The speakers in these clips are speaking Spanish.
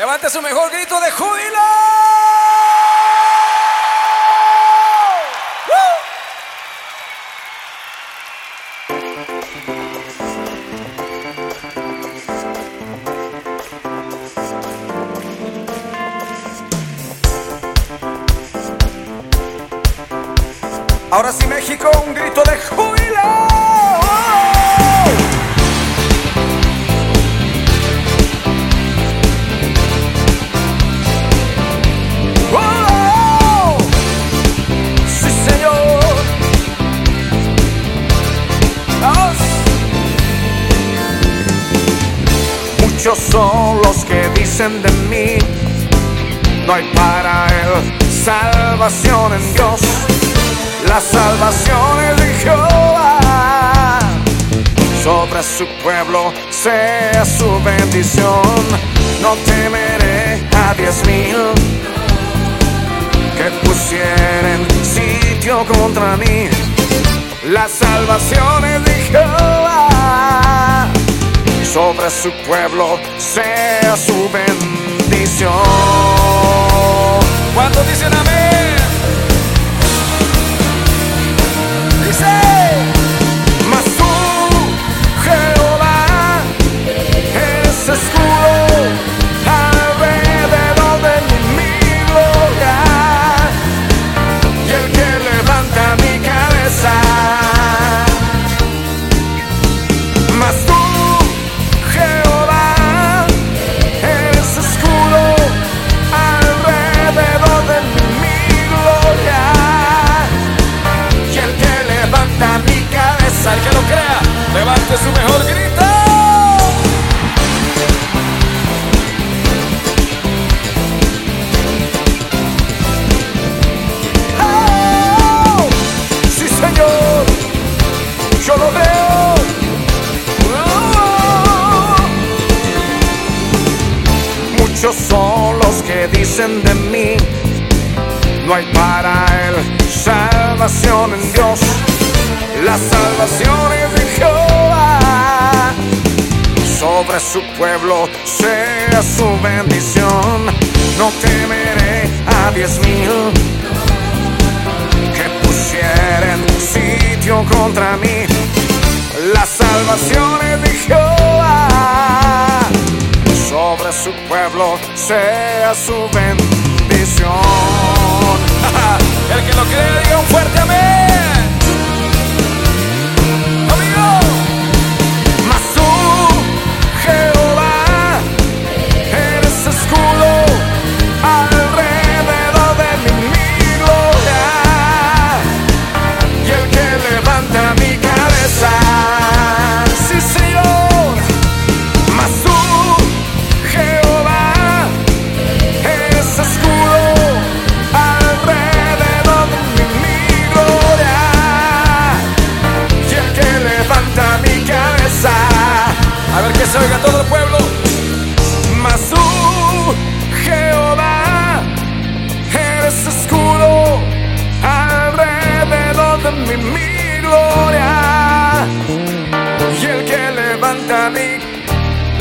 Levante su mejor grito de júbilo. Ahora sí México, un grito de júbilo. Muchos son los que dicen de mí, no hay para él salvación en Dios. La salvación es de Jehová, sobre su pueblo sea su bendición. No temeré a diez mil que pusieren sitio contra mí. La salvación es de Jehová, sobre su pueblo sea su bendición. ¿Cuántos dicen amén? Son los que dicen de mí, no hay para él salvación en Dios. La salvación es de Jehová, sobre su pueblo sea su bendición. No temeré a diez mil que pusieren sitio contra mí. La salvación es de Jehová, su pueblo sea su bendición. El que lo cree,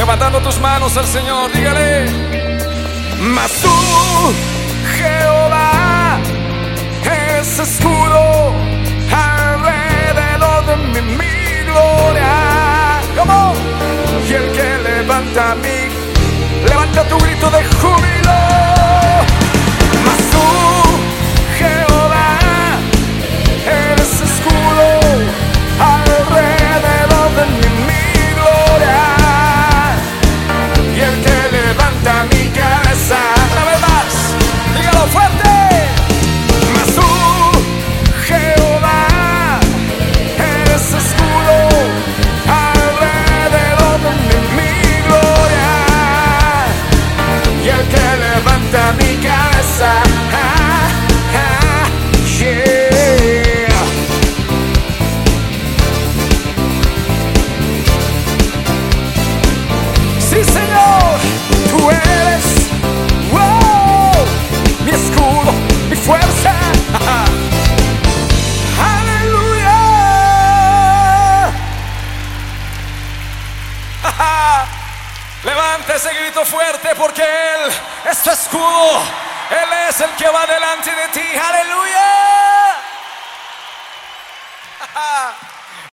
levantando tus manos al Señor, dígale. Mas tú, Jehová, eres escudo alrededor de mi, mi gloria. ¿Cómo? Y el que levanta mi, levanta tu grito de júbilo. Levanta Fuerte porque Él es tu escudo. Él es el que va delante de ti. Aleluya.